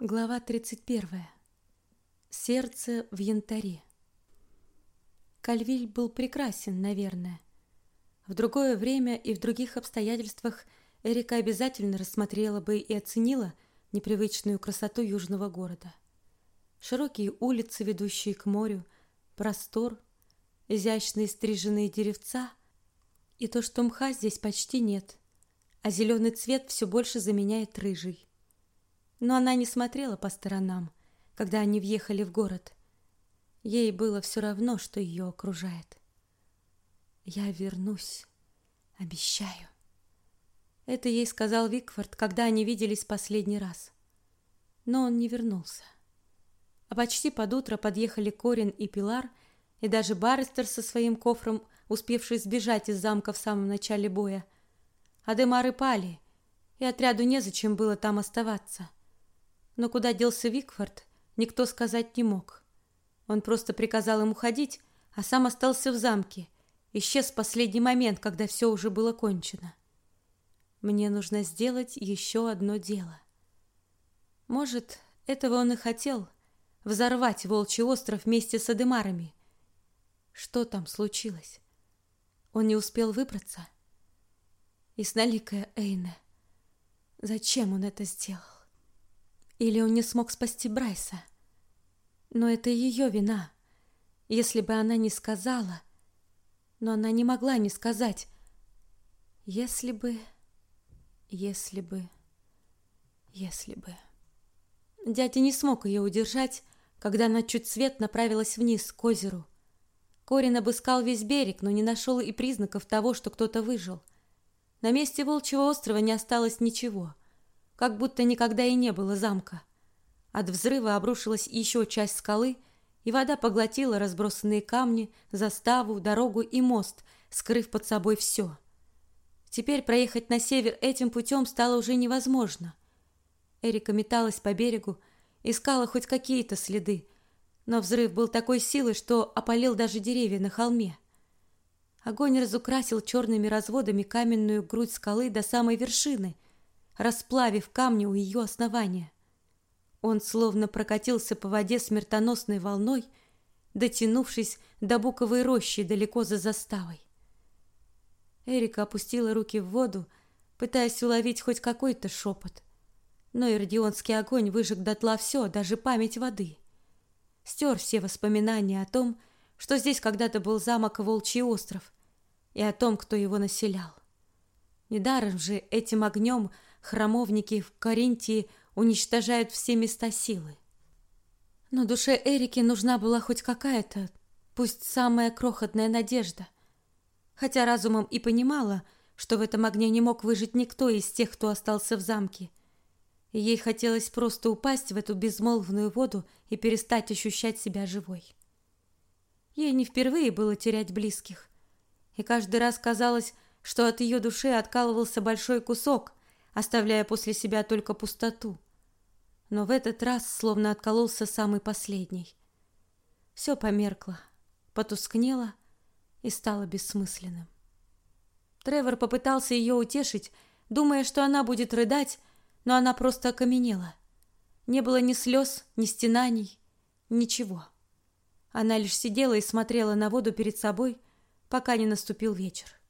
Глава 31. Сердце в янтаре. Кальвиль был прекрасен, наверное. В другое время и в других обстоятельствах Эрика обязательно рассмотрела бы и оценила непривычную красоту южного города. Широкие улицы, ведущие к морю, простор, изящные стриженные деревца и то, что мха здесь почти нет, а зеленый цвет все больше заменяет рыжий но она не смотрела по сторонам, когда они въехали в город. Ей было все равно, что ее окружает. Я вернусь, обещаю. Это ей сказал Викфорд, когда они виделись последний раз. Но он не вернулся. А почти под утро подъехали Корин и Пилар, и даже Баррестер со своим кофром, успевший сбежать из замка в самом начале боя. Адемары пали, и отряду незачем было там оставаться. Но куда делся Викфорд, никто сказать не мог. Он просто приказал им уходить, а сам остался в замке, исчез в последний момент, когда все уже было кончено. Мне нужно сделать еще одно дело. Может, этого он и хотел взорвать Волчий остров вместе с Адемарами. Что там случилось? Он не успел выбраться. И сналикая Эйне. Зачем он это сделал? Или он не смог спасти Брайса? Но это ее вина. Если бы она не сказала... Но она не могла не сказать. Если бы... Если бы... Если бы... Дядя не смог ее удержать, когда она чуть свет направилась вниз, к озеру. Корин обыскал весь берег, но не нашел и признаков того, что кто-то выжил. На месте Волчьего острова не осталось ничего как будто никогда и не было замка. От взрыва обрушилась еще часть скалы, и вода поглотила разбросанные камни, заставу, дорогу и мост, скрыв под собой все. Теперь проехать на север этим путем стало уже невозможно. Эрика металась по берегу, искала хоть какие-то следы, но взрыв был такой силы, что опалил даже деревья на холме. Огонь разукрасил черными разводами каменную грудь скалы до самой вершины, расплавив камни у ее основания. Он словно прокатился по воде смертоносной волной, дотянувшись до буковой рощи далеко за заставой. Эрика опустила руки в воду, пытаясь уловить хоть какой-то шепот. Но ирдионский огонь выжег дотла все, даже память воды. Стер все воспоминания о том, что здесь когда-то был замок Волчий остров, и о том, кто его населял. Недаром же этим огнем храмовники в Каринтии уничтожают все места силы. Но душе Эрики нужна была хоть какая-то, пусть самая крохотная надежда. Хотя разумом и понимала, что в этом огне не мог выжить никто из тех, кто остался в замке. Ей хотелось просто упасть в эту безмолвную воду и перестать ощущать себя живой. Ей не впервые было терять близких. И каждый раз казалось, что от ее души откалывался большой кусок, оставляя после себя только пустоту. Но в этот раз словно откололся самый последний. Все померкло, потускнело и стало бессмысленным. Тревор попытался ее утешить, думая, что она будет рыдать, но она просто окаменела. Не было ни слез, ни стенаний, ничего. Она лишь сидела и смотрела на воду перед собой, пока не наступил вечер.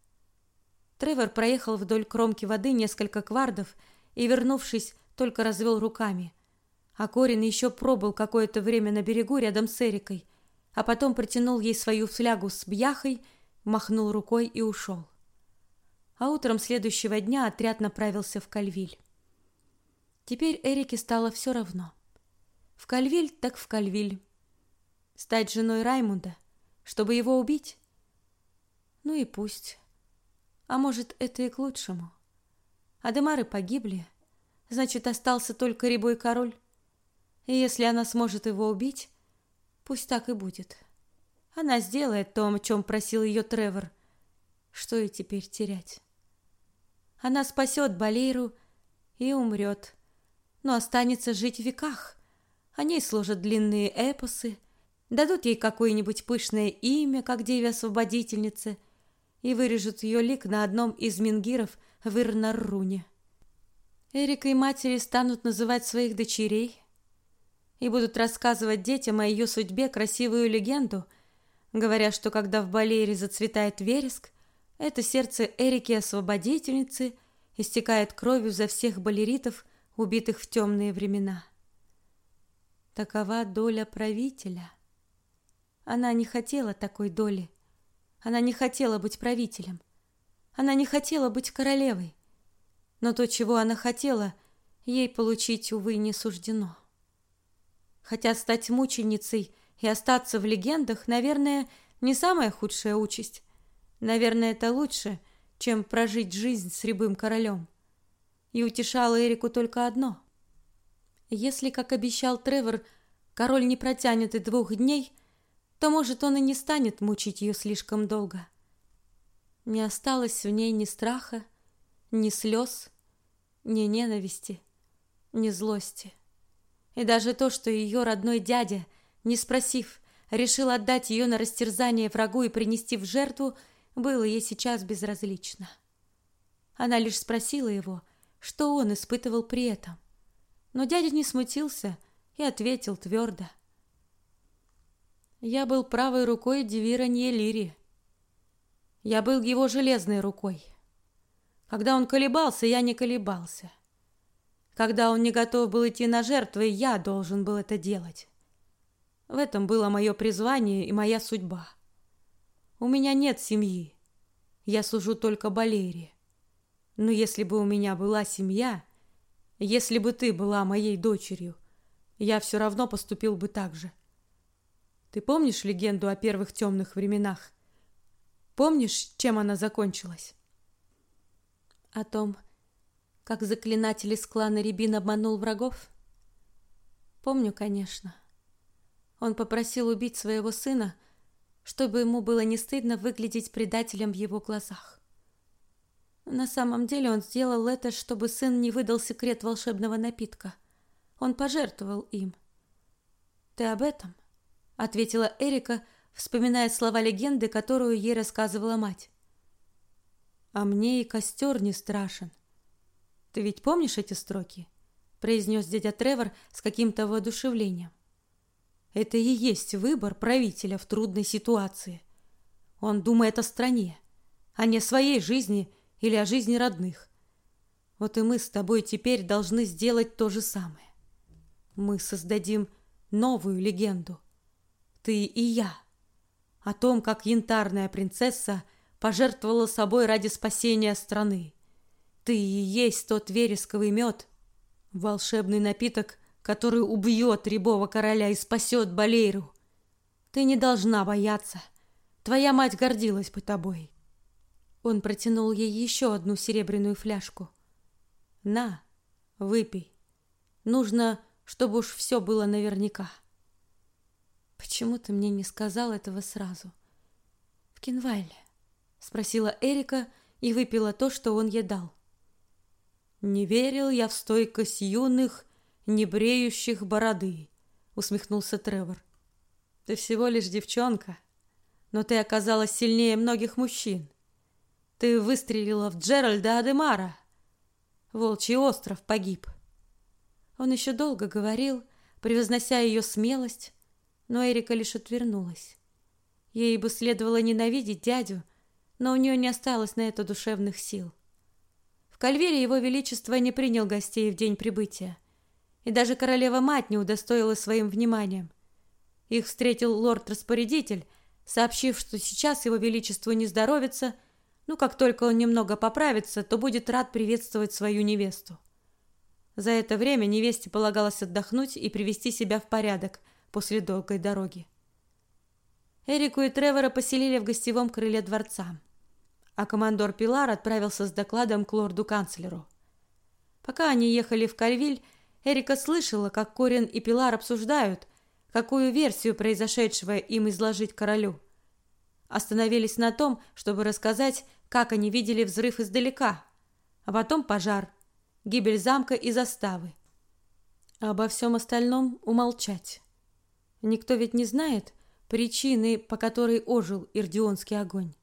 Тревор проехал вдоль кромки воды несколько квардов и, вернувшись, только развел руками. А Корин еще пробыл какое-то время на берегу рядом с Эрикой, а потом протянул ей свою флягу с бьяхой, махнул рукой и ушел. А утром следующего дня отряд направился в Кальвиль. Теперь Эрике стало все равно. В Кальвиль так в Кальвиль. Стать женой Раймунда, чтобы его убить? Ну и пусть. А может, это и к лучшему. Адемары погибли, значит, остался только Рябой король. И если она сможет его убить, пусть так и будет. Она сделает то, о чем просил ее Тревор. Что ей теперь терять? Она спасет Балейру и умрет, но останется жить в веках. О ней служат длинные эпосы, дадут ей какое-нибудь пышное имя, как деве-освободительнице — и вырежут ее лик на одном из мингиров в Ирнарруне. Эрика и матери станут называть своих дочерей, и будут рассказывать детям о ее судьбе красивую легенду, говоря, что когда в Балере зацветает вереск, это сердце Эрики-освободительницы истекает кровью за всех балеритов, убитых в темные времена. Такова доля правителя. Она не хотела такой доли. Она не хотела быть правителем. Она не хотела быть королевой. Но то, чего она хотела, ей получить, увы, не суждено. Хотя стать мученицей и остаться в легендах, наверное, не самая худшая участь. Наверное, это лучше, чем прожить жизнь с рябым королем. И утешало Эрику только одно. Если, как обещал Тревор, король не протянет и двух дней, то, может, он и не станет мучить ее слишком долго. Не осталось в ней ни страха, ни слез, ни ненависти, ни злости. И даже то, что ее родной дядя, не спросив, решил отдать ее на растерзание врагу и принести в жертву, было ей сейчас безразлично. Она лишь спросила его, что он испытывал при этом. Но дядя не смутился и ответил твердо. «Я был правой рукой Девира Ньелири. Я был его железной рукой. Когда он колебался, я не колебался. Когда он не готов был идти на жертвы, я должен был это делать. В этом было мое призвание и моя судьба. У меня нет семьи. Я служу только Балере. Но если бы у меня была семья, если бы ты была моей дочерью, я все равно поступил бы так же. Ты помнишь легенду о первых темных временах? Помнишь, чем она закончилась? О том, как заклинатель из клана Рябин обманул врагов? Помню, конечно. Он попросил убить своего сына, чтобы ему было не стыдно выглядеть предателем в его глазах. На самом деле он сделал это, чтобы сын не выдал секрет волшебного напитка. Он пожертвовал им. «Ты об этом?» — ответила Эрика, вспоминая слова легенды, которую ей рассказывала мать. «А мне и костер не страшен. Ты ведь помнишь эти строки?» — произнес дядя Тревор с каким-то воодушевлением. «Это и есть выбор правителя в трудной ситуации. Он думает о стране, а не о своей жизни или о жизни родных. Вот и мы с тобой теперь должны сделать то же самое. Мы создадим новую легенду. Ты и я. О том, как янтарная принцесса пожертвовала собой ради спасения страны. Ты и есть тот вересковый мед, волшебный напиток, который убьет рябого короля и спасет Балейру. Ты не должна бояться. Твоя мать гордилась бы тобой. Он протянул ей еще одну серебряную фляжку. На, выпей. Нужно, чтобы уж все было наверняка. Почему ты мне не сказал этого сразу? В Кинвайле, спросила Эрика и выпила то, что он ей дал. Не верил я в стойкость юных, не бреющих бороды, усмехнулся Тревор. Ты всего лишь девчонка, но ты оказалась сильнее многих мужчин. Ты выстрелила в Джеральда Адемара. Волчий остров погиб. Он еще долго говорил, превознося ее смелость, но Эрика лишь отвернулась. Ей бы следовало ненавидеть дядю, но у нее не осталось на это душевных сил. Кальвере его величество не принял гостей в день прибытия, и даже королева-мать не удостоила своим вниманием. Их встретил лорд-распорядитель, сообщив, что сейчас его величеству не здоровится, но как только он немного поправится, то будет рад приветствовать свою невесту. За это время невесте полагалось отдохнуть и привести себя в порядок после долгой дороги. Эрику и Тревора поселили в гостевом крыле дворца а командор Пилар отправился с докладом к лорду-канцлеру. Пока они ехали в Кальвиль, Эрика слышала, как Корин и Пилар обсуждают, какую версию произошедшего им изложить королю. Остановились на том, чтобы рассказать, как они видели взрыв издалека, а потом пожар, гибель замка и заставы. А обо всем остальном умолчать. Никто ведь не знает причины, по которой ожил Ирдионский огонь.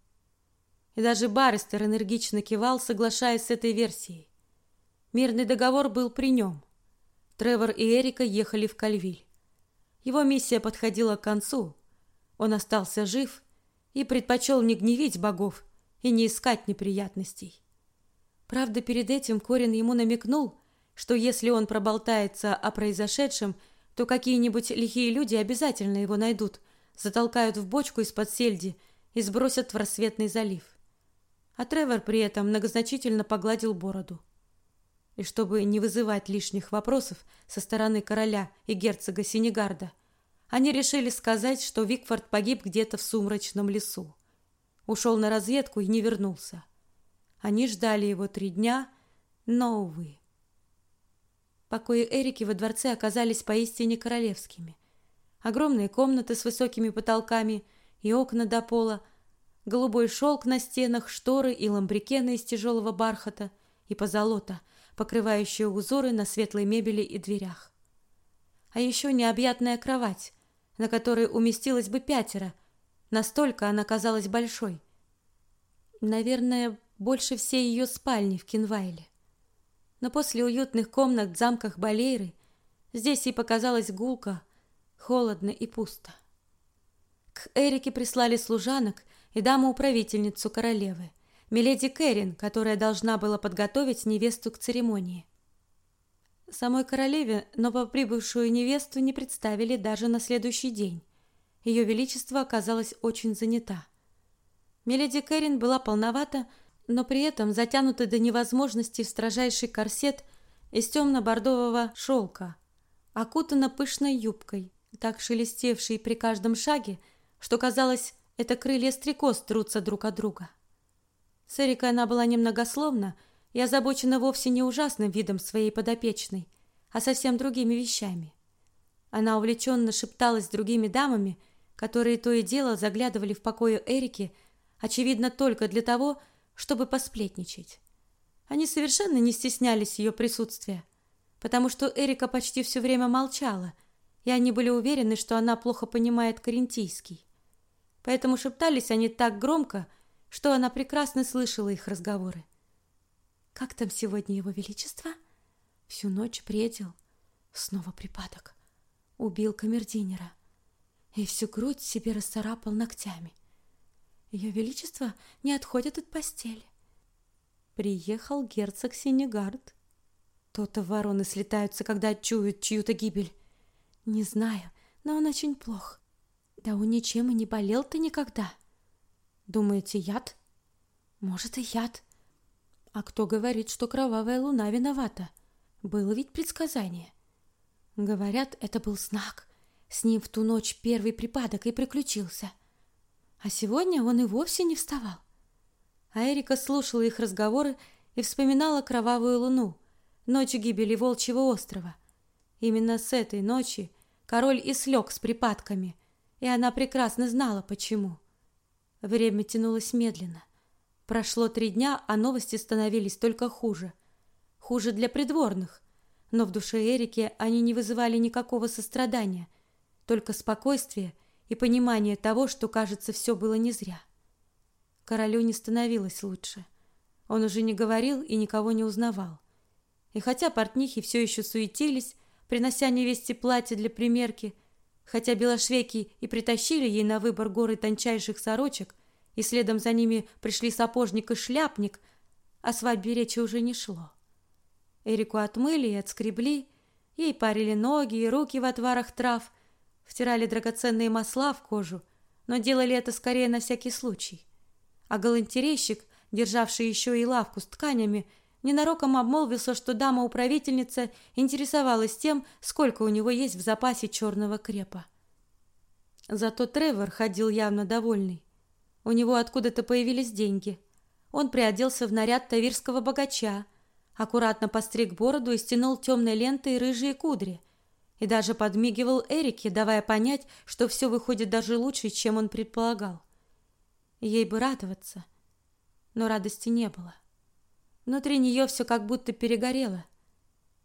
И даже Баррестер энергично кивал, соглашаясь с этой версией. Мирный договор был при нем. Тревор и Эрика ехали в Кальвиль. Его миссия подходила к концу. Он остался жив и предпочел не гневить богов и не искать неприятностей. Правда, перед этим Корин ему намекнул, что если он проболтается о произошедшем, то какие-нибудь лихие люди обязательно его найдут, затолкают в бочку из-под сельди и сбросят в рассветный залив. А Тревор при этом многозначительно погладил бороду. И чтобы не вызывать лишних вопросов со стороны короля и герцога Синегарда, они решили сказать, что Викфорд погиб где-то в сумрачном лесу. Ушел на разведку и не вернулся. Они ждали его три дня, но, увы. Покои Эрики во дворце оказались поистине королевскими. Огромные комнаты с высокими потолками и окна до пола, голубой шелк на стенах, шторы и ламбрикены из тяжелого бархата и позолота, покрывающие узоры на светлой мебели и дверях. А еще необъятная кровать, на которой уместилось бы пятеро. Настолько она казалась большой. Наверное, больше всей ее спальни в Кинвайле. Но после уютных комнат в замках Балейры здесь ей показалось гулко, холодно и пусто. К Эрике прислали служанок и даму-управительницу королевы, миледи Кэрин, которая должна была подготовить невесту к церемонии. Самой королеве новоприбывшую невесту не представили даже на следующий день. Ее величество оказалось очень занята. Миледи Кэрин была полновата, но при этом затянута до невозможности в строжайший корсет из темно-бордового шелка, окутана пышной юбкой, так шелестевшей при каждом шаге, что казалось, это крылья стрекоз трутся друг от друга. С Эрикой она была немногословна, и озабочена вовсе не ужасным видом своей подопечной, а совсем другими вещами. Она увлеченно шепталась с другими дамами, которые то и дело заглядывали в покои Эрики, очевидно, только для того, чтобы посплетничать. Они совершенно не стеснялись ее присутствия, потому что Эрика почти все время молчала, и они были уверены, что она плохо понимает карентийский. Поэтому шептались они так громко, что она прекрасно слышала их разговоры. Как там сегодня его величество? Всю ночь бредил. Снова припадок. Убил камердинера И всю грудь себе расцарапал ногтями. Ее величество не отходит от постели. Приехал герцог Синегард. То-то вороны слетаются, когда чуют чью-то гибель. Не знаю, но он очень плох. Да он ничем и не болел-то никогда. Думаете, яд? Может, и яд. А кто говорит, что кровавая луна виновата? Было ведь предсказание. Говорят, это был знак. С ним в ту ночь первый припадок и приключился. А сегодня он и вовсе не вставал. А Эрика слушала их разговоры и вспоминала кровавую луну, ночь гибели Волчьего острова. Именно с этой ночи король и слег с припадками, и она прекрасно знала, почему. Время тянулось медленно. Прошло три дня, а новости становились только хуже. Хуже для придворных. Но в душе Эрики они не вызывали никакого сострадания, только спокойствие и понимание того, что, кажется, все было не зря. Королю не становилось лучше. Он уже не говорил и никого не узнавал. И хотя портнихи все еще суетились, принося невесте платье для примерки, хотя белошвейки и притащили ей на выбор горы тончайших сорочек, и следом за ними пришли сапожник и шляпник, о свадьбе речи уже не шло. Эрику отмыли и отскребли, ей парили ноги и руки в отварах трав, втирали драгоценные масла в кожу, но делали это скорее на всякий случай. А галантерейщик, державший еще и лавку с тканями, ненароком обмолвился, что дама-управительница интересовалась тем, сколько у него есть в запасе черного крепа. Зато Тревор ходил явно довольный. У него откуда-то появились деньги. Он приоделся в наряд тавирского богача, аккуратно постриг бороду и стянул темной лентой рыжие кудри, и даже подмигивал Эрике, давая понять, что все выходит даже лучше, чем он предполагал. Ей бы радоваться, но радости не было. Внутри нее все как будто перегорело.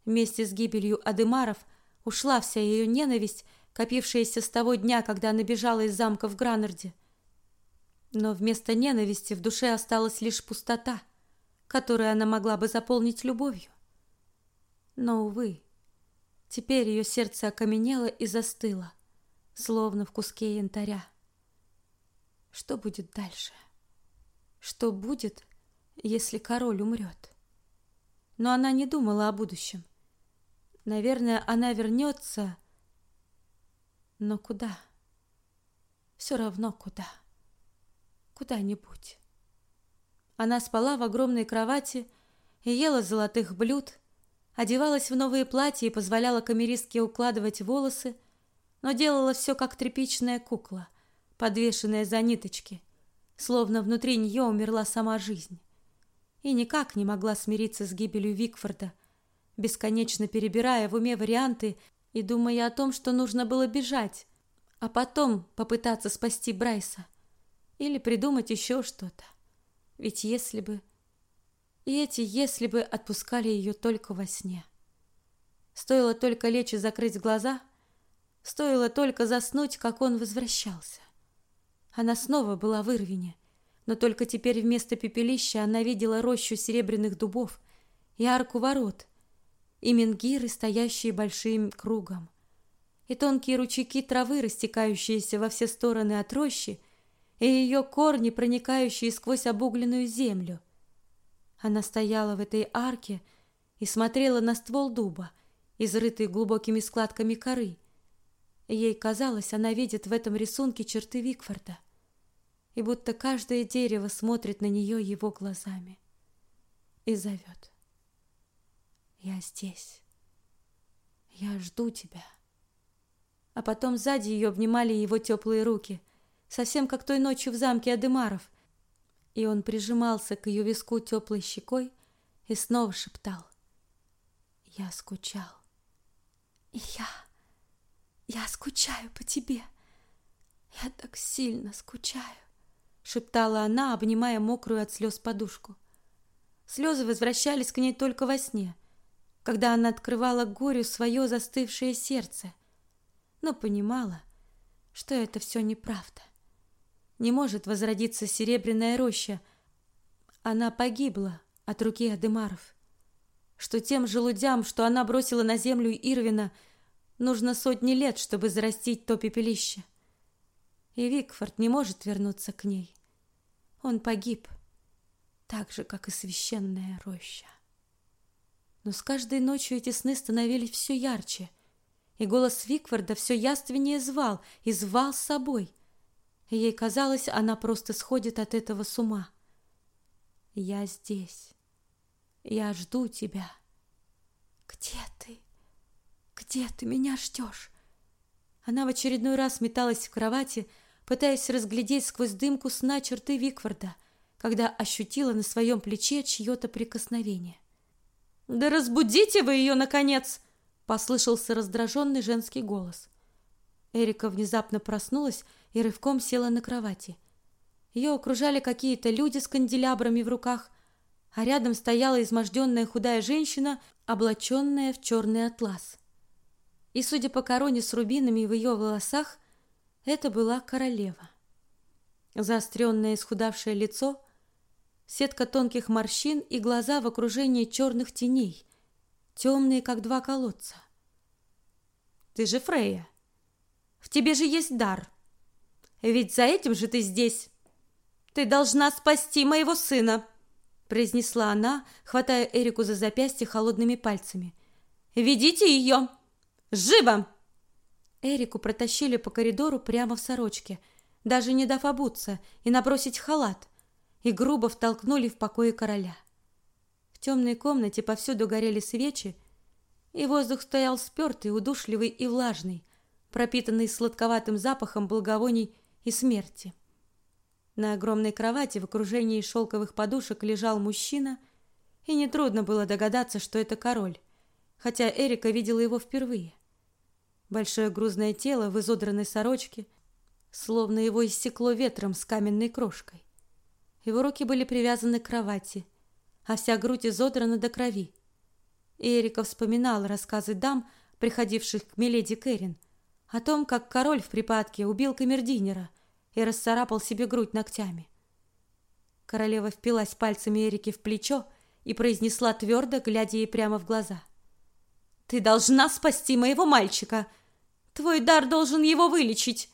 Вместе с гибелью Адемаров ушла вся ее ненависть, копившаяся с того дня, когда она бежала из замка в Гранарде. Но вместо ненависти в душе осталась лишь пустота, которую она могла бы заполнить любовью. Но, увы, теперь ее сердце окаменело и застыло, словно в куске янтаря. Что будет дальше? Что будет, если король умрет? Но она не думала о будущем. Наверное, она вернется, но куда? Все равно куда? Куда-нибудь. Она спала в огромной кровати и ела золотых блюд, одевалась в новые платья и позволяла камеристке укладывать волосы, но делала все как тряпичная кукла, подвешенная за ниточки, словно внутри нее умерла сама жизнь. И никак не могла смириться с гибелью Викфорда, бесконечно перебирая в уме варианты и думая о том, что нужно было бежать, а потом попытаться спасти Брайса или придумать еще что-то. Ведь если бы... И эти «если бы» отпускали ее только во сне. Стоило только лечь и закрыть глаза — Стоило только заснуть, как он возвращался. Она снова была в Ирвине, но только теперь вместо пепелища она видела рощу серебряных дубов и арку ворот, и менгиры, стоящие большим кругом, и тонкие ручейки травы, растекающиеся во все стороны от рощи, и ее корни, проникающие сквозь обугленную землю. Она стояла в этой арке и смотрела на ствол дуба, изрытый глубокими складками коры, Ей казалось, она видит в этом рисунке черты Викфорда, и будто каждое дерево смотрит на нее его глазами и зовет. «Я здесь. Я жду тебя». А потом сзади ее обнимали его теплые руки, совсем как той ночью в замке Адемаров, и он прижимался к ее виску теплой щекой и снова шептал. «Я скучал. И я...» Я скучаю по тебе. Я так сильно скучаю, шептала она, обнимая мокрую от слез подушку. Слезы возвращались к ней только во сне, когда она открывала горю свое застывшее сердце, но понимала, что это все неправда. Не может возродиться серебряная роща. Она погибла от руки Адемаров. Что тем желудям, что она бросила на землю Ирвина, Нужно сотни лет, чтобы зарастить то пепелище. И Викфорд не может вернуться к ней. Он погиб, так же, как и священная роща. Но с каждой ночью эти сны становились все ярче, и голос Викфорда все яственнее звал и звал с собой. Ей казалось, она просто сходит от этого с ума. «Я здесь. Я жду тебя. Где ты?» Где ты меня ждешь?» Она в очередной раз металась в кровати, пытаясь разглядеть сквозь дымку сна черты Викфорда, когда ощутила на своем плече чье-то прикосновение. «Да разбудите вы ее, наконец!» — послышался раздраженный женский голос. Эрика внезапно проснулась и рывком села на кровати. Ее окружали какие-то люди с канделябрами в руках, а рядом стояла изможденная худая женщина, облаченная в черный атлас и, судя по короне с рубинами в ее волосах, это была королева. Заостренное исхудавшее лицо, сетка тонких морщин и глаза в окружении черных теней, темные, как два колодца. «Ты же Фрея! В тебе же есть дар! Ведь за этим же ты здесь! Ты должна спасти моего сына!» произнесла она, хватая Эрику за запястье холодными пальцами. «Ведите ее!» Живо!» Эрику протащили по коридору прямо в сорочке, даже не дав обуться и набросить халат, и грубо втолкнули в покое короля. В темной комнате повсюду горели свечи, и воздух стоял спертый, удушливый и влажный, пропитанный сладковатым запахом благовоний и смерти. На огромной кровати в окружении шелковых подушек лежал мужчина, и нетрудно было догадаться, что это король, хотя Эрика видела его впервые. Большое грузное тело в изодранной сорочке, словно его иссекло ветром с каменной крошкой. Его руки были привязаны к кровати, а вся грудь изодрана до крови. И Эрика вспоминала рассказы дам, приходивших к миледи Кэрин, о том, как король в припадке убил камердинера и расцарапал себе грудь ногтями. Королева впилась пальцами Эрике в плечо и произнесла твердо, глядя ей прямо в глаза — ты должна спасти моего мальчика. Твой дар должен его вылечить.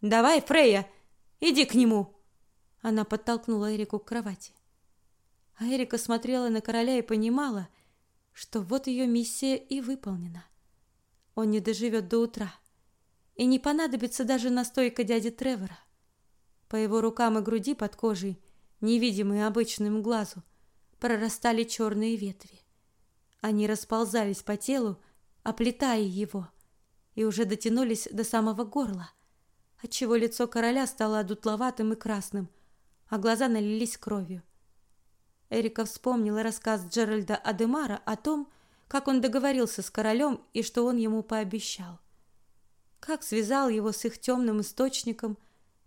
Давай, Фрея, иди к нему. Она подтолкнула Эрику к кровати. А Эрика смотрела на короля и понимала, что вот ее миссия и выполнена. Он не доживет до утра, и не понадобится даже настойка дяди Тревора. По его рукам и груди под кожей, невидимые обычным глазу, прорастали черные ветви. Они расползались по телу, оплетая его, и уже дотянулись до самого горла, отчего лицо короля стало одутловатым и красным, а глаза налились кровью. Эрика вспомнила рассказ Джеральда Адемара о том, как он договорился с королем и что он ему пообещал. Как связал его с их темным источником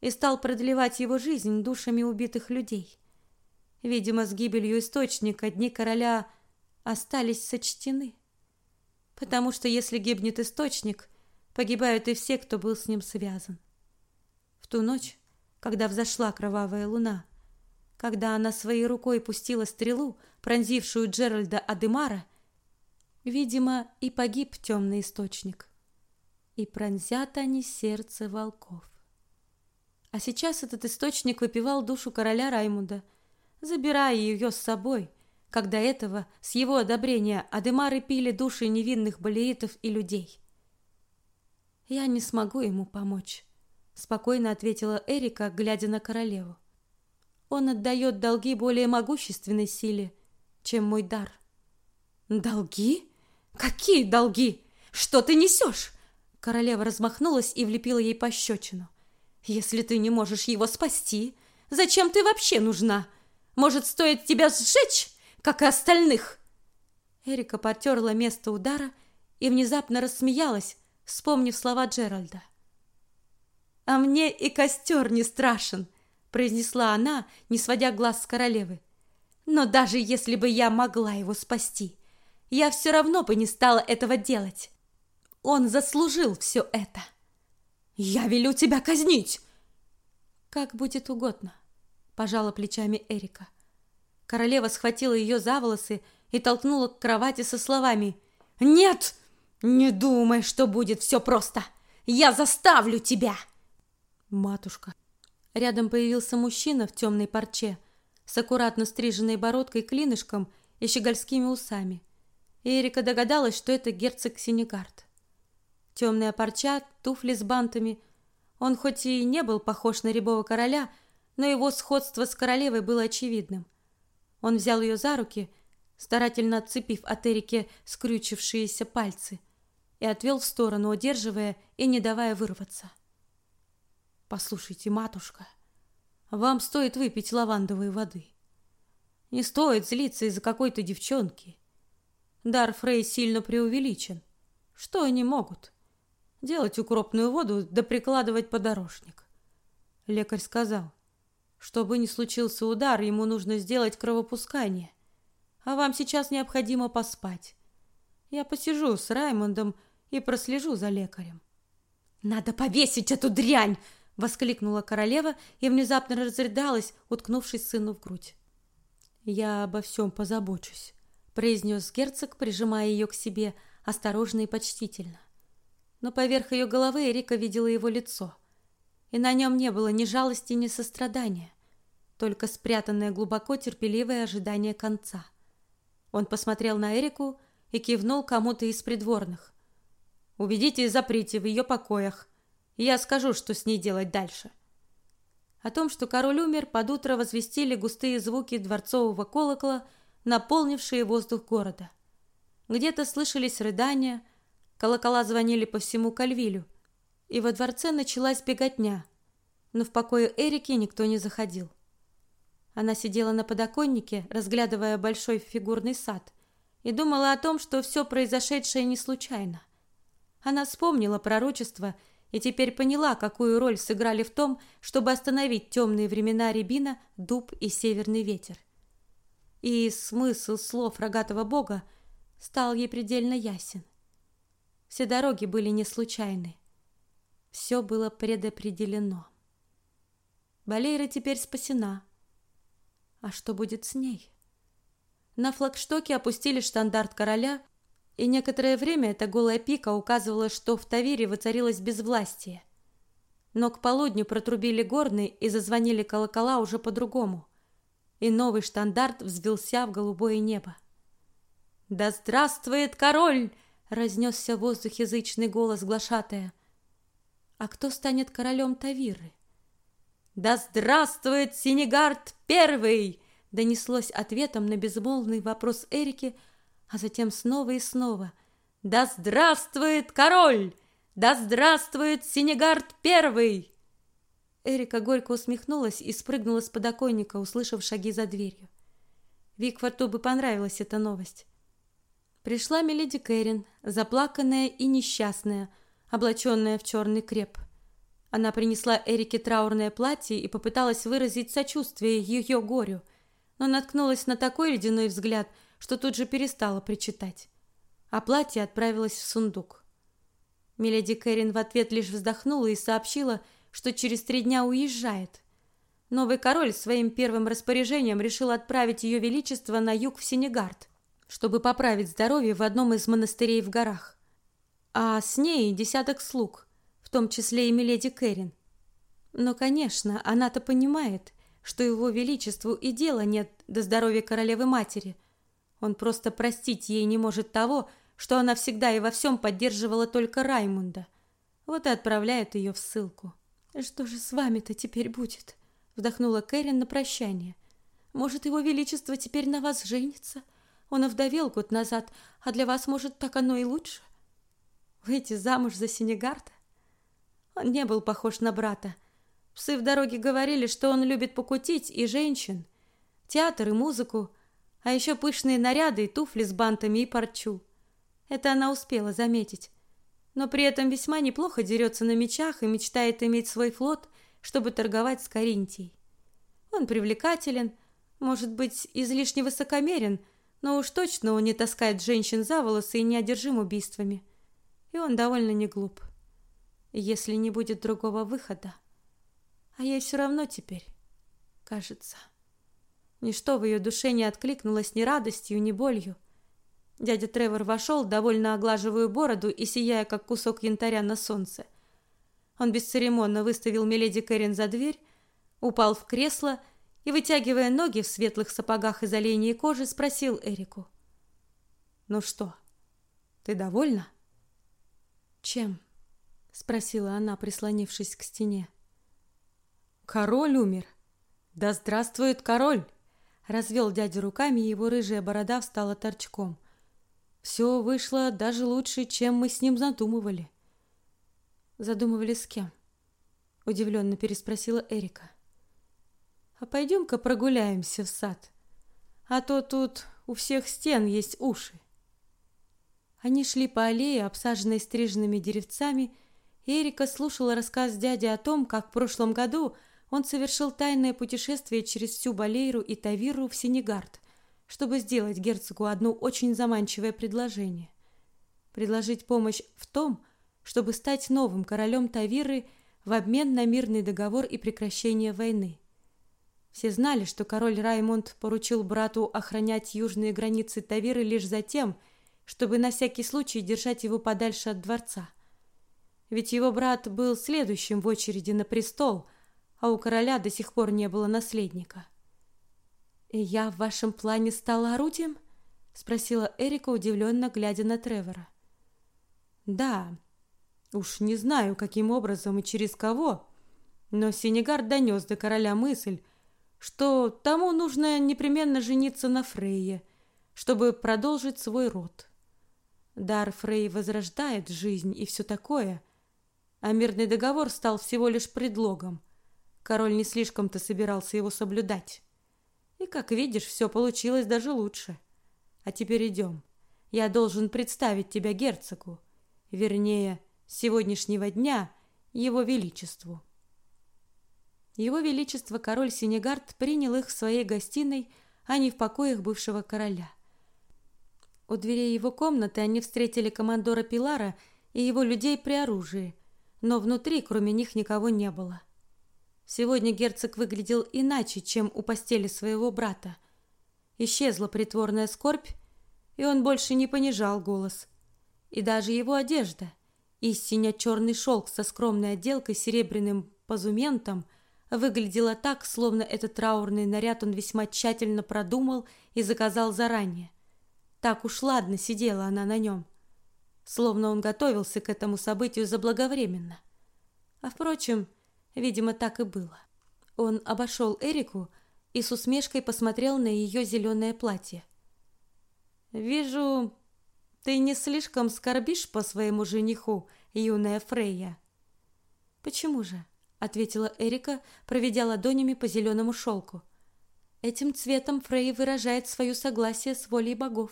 и стал продлевать его жизнь душами убитых людей. Видимо, с гибелью источника дни короля остались сочтены. Потому что если гибнет источник, погибают и все, кто был с ним связан. В ту ночь, когда взошла кровавая луна, когда она своей рукой пустила стрелу, пронзившую Джеральда Адемара, видимо, и погиб темный источник. И пронзят они сердце волков. А сейчас этот источник выпивал душу короля Раймунда – забирая ее с собой, когда этого, с его одобрения, Адемары пили души невинных балеитов и людей. «Я не смогу ему помочь», — спокойно ответила Эрика, глядя на королеву. «Он отдает долги более могущественной силе, чем мой дар». «Долги? Какие долги? Что ты несешь?» Королева размахнулась и влепила ей пощечину. «Если ты не можешь его спасти, зачем ты вообще нужна? Может, стоит тебя сжечь, как и остальных?» Эрика потерла место удара и внезапно рассмеялась, вспомнив слова Джеральда. «А мне и костер не страшен», — произнесла она, не сводя глаз с королевы. «Но даже если бы я могла его спасти, я все равно бы не стала этого делать. Он заслужил все это. Я велю тебя казнить!» «Как будет угодно», пожала плечами Эрика. Королева схватила ее за волосы и толкнула к кровати со словами: "Нет, не думай, что будет все просто. Я заставлю тебя". Матушка. Рядом появился мужчина в темной парче с аккуратно стриженной бородкой клинышком и щегольскими усами. Эрика догадалась, что это герцог Синегард. Темная парча, туфли с бантами. Он хоть и не был похож на рябого короля, но его сходство с королевой было очевидным. Он взял ее за руки, старательно отцепив от Эрики скрючившиеся пальцы, и отвел в сторону, удерживая и не давая вырваться. «Послушайте, матушка, вам стоит выпить лавандовой воды. Не стоит злиться из-за какой-то девчонки. Дар Фрей сильно преувеличен. Что они могут? Делать укропную воду да прикладывать подорожник». Лекарь сказал, чтобы не случился удар, ему нужно сделать кровопускание. А вам сейчас необходимо поспать. Я посижу с Раймондом и прослежу за лекарем. Надо повесить эту дрянь, воскликнула королева и внезапно разрыдалась, уткнувшись сыну в грудь. Я обо всем позабочусь, произнес герцог, прижимая ее к себе осторожно и почтительно. Но поверх ее головы Эрика видела его лицо, и на нем не было ни жалости, ни сострадания только спрятанное глубоко терпеливое ожидание конца. Он посмотрел на Эрику и кивнул кому-то из придворных. «Уведите и заприте в ее покоях, и я скажу, что с ней делать дальше». О том, что король умер, под утро возвестили густые звуки дворцового колокола, наполнившие воздух города. Где-то слышались рыдания, колокола звонили по всему Кальвилю, и во дворце началась беготня, но в покое Эрики никто не заходил. Она сидела на подоконнике, разглядывая большой фигурный сад, и думала о том, что все произошедшее не случайно. Она вспомнила пророчество и теперь поняла, какую роль сыграли в том, чтобы остановить темные времена Рябина, дуб и северный ветер. И смысл слов рогатого бога стал ей предельно ясен. Все дороги были не случайны. Все было предопределено. Балейра теперь спасена. А что будет с ней? На флагштоке опустили штандарт короля, И некоторое время эта голая пика указывала, что в Тавире воцарилось безвластие. Но к полудню протрубили горны и зазвонили колокола уже по-другому. И новый штандарт взвился в голубое небо. «Да здравствует король!» — разнесся в воздухе язычный голос глашатая. «А кто станет королем Тавиры?» «Да здравствует Синегард Первый!» — донеслось ответом на безмолвный вопрос Эрики, а затем снова и снова. «Да здравствует король! Да здравствует Синегард Первый!» Эрика горько усмехнулась и спрыгнула с подоконника, услышав шаги за дверью. Викфорту бы понравилась эта новость. Пришла миледи Кэрин, заплаканная и несчастная, облаченная в черный креп. Она принесла Эрике траурное платье и попыталась выразить сочувствие ее горю, но наткнулась на такой ледяной взгляд, что тут же перестала причитать. А платье отправилось в сундук. Миледи Кэрин в ответ лишь вздохнула и сообщила, что через три дня уезжает. Новый король своим первым распоряжением решил отправить ее величество на юг в Сенегард, чтобы поправить здоровье в одном из монастырей в горах. А с ней десяток слуг, в том числе и миледи Кэрин. Но, конечно, она-то понимает, что его величеству и дела нет до здоровья королевы-матери. Он просто простить ей не может того, что она всегда и во всем поддерживала только Раймунда. Вот и отправляет ее в ссылку. «Что же с вами-то теперь будет?» вздохнула Кэрин на прощание. «Может, его величество теперь на вас женится?» Он овдовел год назад, а для вас, может, так оно и лучше. Выйти замуж за Сенегарда? Он не был похож на брата. Псы в дороге говорили, что он любит покутить и женщин, театр и музыку, а еще пышные наряды и туфли с бантами и парчу. Это она успела заметить. Но при этом весьма неплохо дерется на мечах и мечтает иметь свой флот, чтобы торговать с Каринтией. Он привлекателен, может быть, излишне высокомерен, но уж точно он не таскает женщин за волосы и не одержим убийствами. И он довольно не глуп. Если не будет другого выхода. А ей все равно теперь, кажется. Ничто в ее душе не откликнулось ни радостью, ни болью. Дядя Тревор вошел, довольно оглаживая бороду и сияя, как кусок янтаря на солнце. Он бесцеремонно выставил Миледи Кэрин за дверь, упал в кресло и, вытягивая ноги в светлых сапогах из оленьей кожи, спросил Эрику. «Ну что, ты довольна?» «Чем?» — спросила она, прислонившись к стене. «Король умер. Да здравствует король!» Развел дядя руками, и его рыжая борода встала торчком. «Все вышло даже лучше, чем мы с ним задумывали». «Задумывали с кем?» — удивленно переспросила Эрика. А пойдем-ка прогуляемся в сад. А то тут у всех стен есть уши. Они шли по аллее, обсаженной стриженными деревцами, и Эрика слушала рассказ дяди о том, как в прошлом году он совершил тайное путешествие через всю Балейру и Тавиру в Сенегард, чтобы сделать герцогу одно очень заманчивое предложение. Предложить помощь в том, чтобы стать новым королем Тавиры в обмен на мирный договор и прекращение войны. Все знали, что король Раймонд поручил брату охранять южные границы Тавиры лишь за тем, чтобы на всякий случай держать его подальше от дворца. Ведь его брат был следующим в очереди на престол, а у короля до сих пор не было наследника. «И я в вашем плане стала орудием?» — спросила Эрика, удивленно глядя на Тревора. «Да. Уж не знаю, каким образом и через кого, но Сенегар донес до короля мысль, что тому нужно непременно жениться на Фрейе, чтобы продолжить свой род. Дар Фрей возрождает жизнь и все такое, а мирный договор стал всего лишь предлогом. Король не слишком-то собирался его соблюдать. И, как видишь, все получилось даже лучше. А теперь идем. Я должен представить тебя герцогу, вернее, сегодняшнего дня его величеству. Его Величество король Сенегард принял их в своей гостиной, а не в покоях бывшего короля. У дверей его комнаты они встретили командора Пилара и его людей при оружии, но внутри, кроме них, никого не было. Сегодня герцог выглядел иначе, чем у постели своего брата. Исчезла притворная скорбь, и он больше не понижал голос. И даже его одежда, из сине-черный шелк со скромной отделкой серебряным позументом, выглядела так, словно этот траурный наряд он весьма тщательно продумал и заказал заранее. Так уж ладно сидела она на нем, словно он готовился к этому событию заблаговременно. А впрочем, видимо, так и было. Он обошел Эрику и с усмешкой посмотрел на ее зеленое платье. «Вижу, ты не слишком скорбишь по своему жениху, юная Фрейя». «Почему же?» — ответила Эрика, проведя ладонями по зеленому шелку. «Этим цветом Фрей выражает свое согласие с волей богов».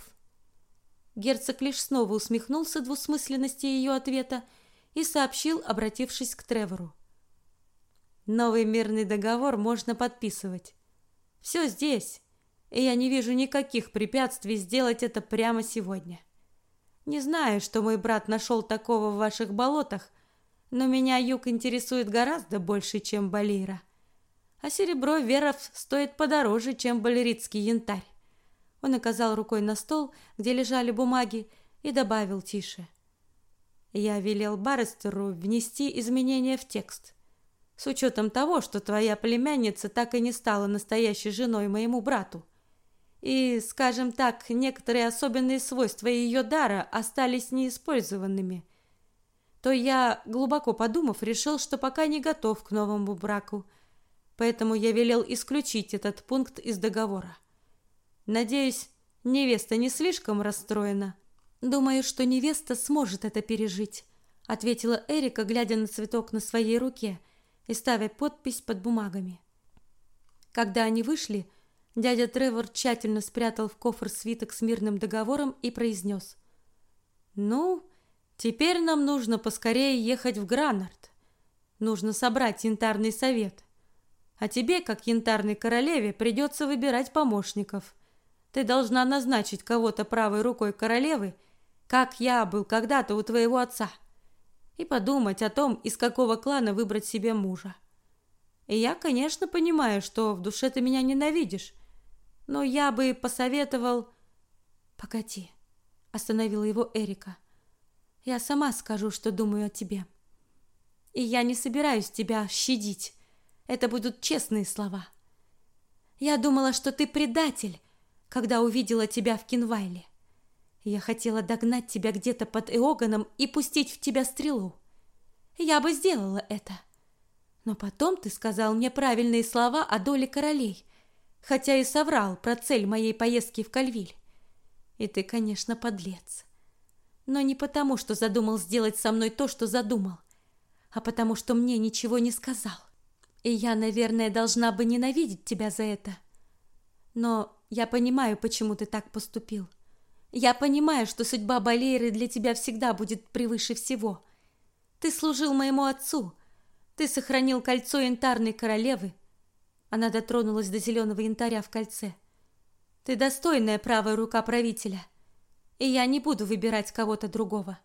Герцог лишь снова усмехнулся двусмысленности ее ответа и сообщил, обратившись к Тревору. Новый мирный договор можно подписывать. Все здесь, и я не вижу никаких препятствий сделать это прямо сегодня. Не знаю, что мой брат нашел такого в ваших болотах, но меня юг интересует гораздо больше, чем Балира. А серебро веров стоит подороже, чем балеритский янтарь. Он указал рукой на стол, где лежали бумаги, и добавил тише. Я велел Баррестеру внести изменения в текст. С учетом того, что твоя племянница так и не стала настоящей женой моему брату. И, скажем так, некоторые особенные свойства ее дара остались неиспользованными. То я, глубоко подумав, решил, что пока не готов к новому браку. Поэтому я велел исключить этот пункт из договора. Надеюсь, невеста не слишком расстроена. Думаю, что невеста сможет это пережить, ответила Эрика, глядя на цветок на своей руке и ставя подпись под бумагами. Когда они вышли, дядя Тревор тщательно спрятал в кофр свиток с мирным договором и произнес. «Ну, теперь нам нужно поскорее ехать в Гранард. Нужно собрать янтарный совет. А тебе, как янтарной королеве, придется выбирать помощников. Ты должна назначить кого-то правой рукой королевы, как я был когда-то у твоего отца» и подумать о том, из какого клана выбрать себе мужа. И я, конечно, понимаю, что в душе ты меня ненавидишь, но я бы посоветовал... Погоди, остановила его Эрика. Я сама скажу, что думаю о тебе. И я не собираюсь тебя щадить. Это будут честные слова. Я думала, что ты предатель, когда увидела тебя в Кинвайле. Я хотела догнать тебя где-то под Эоганом и пустить в тебя стрелу. Я бы сделала это. Но потом ты сказал мне правильные слова о доле королей, хотя и соврал про цель моей поездки в Кальвиль. И ты, конечно, подлец. Но не потому, что задумал сделать со мной то, что задумал, а потому, что мне ничего не сказал. И я, наверное, должна бы ненавидеть тебя за это. Но я понимаю, почему ты так поступил. — я понимаю, что судьба Балейры для тебя всегда будет превыше всего. Ты служил моему отцу. Ты сохранил кольцо янтарной королевы. Она дотронулась до зеленого янтаря в кольце. Ты достойная правая рука правителя. И я не буду выбирать кого-то другого.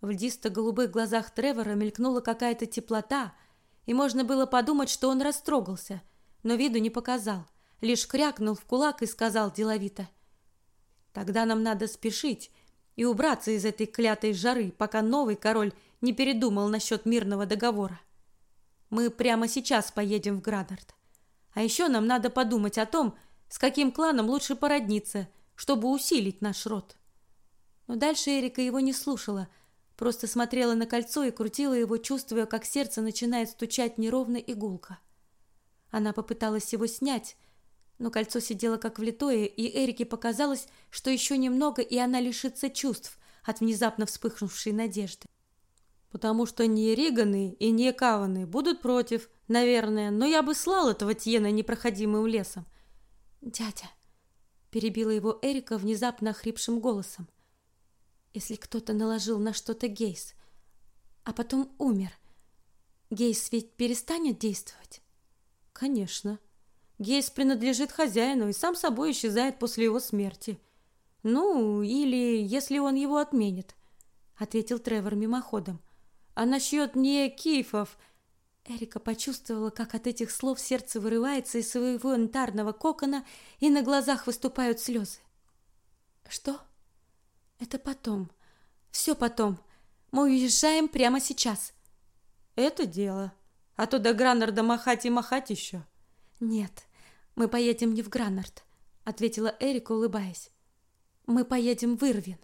В льдисто-голубых глазах Тревора мелькнула какая-то теплота, и можно было подумать, что он растрогался, но виду не показал, лишь крякнул в кулак и сказал деловито — Тогда нам надо спешить и убраться из этой клятой жары, пока новый король не передумал насчет мирного договора. Мы прямо сейчас поедем в Градард. А еще нам надо подумать о том, с каким кланом лучше породниться, чтобы усилить наш род. Но дальше Эрика его не слушала, просто смотрела на кольцо и крутила его, чувствуя, как сердце начинает стучать неровно и гулко. Она попыталась его снять, но кольцо сидело как влитое, и Эрике показалось, что еще немного, и она лишится чувств от внезапно вспыхнувшей надежды. Потому что не Риганы и не Каваны будут против, наверное, но я бы слал этого Тьена непроходимым лесом. Дядя, перебила его Эрика внезапно охрипшим голосом. Если кто-то наложил на что-то Гейс, а потом умер, Гейс ведь перестанет действовать? Конечно. Гейс принадлежит хозяину и сам собой исчезает после его смерти. Ну, или если он его отменит, ответил Тревор мимоходом. А насчет не кифов... Эрика почувствовала, как от этих слов сердце вырывается из своего янтарного кокона, и на глазах выступают слезы. Что? Это потом. Все потом. Мы уезжаем прямо сейчас. Это дело. А то до Граннарда махать и махать еще. Нет, мы поедем не в Граннард, ответила Эрика, улыбаясь. Мы поедем в Ирвин.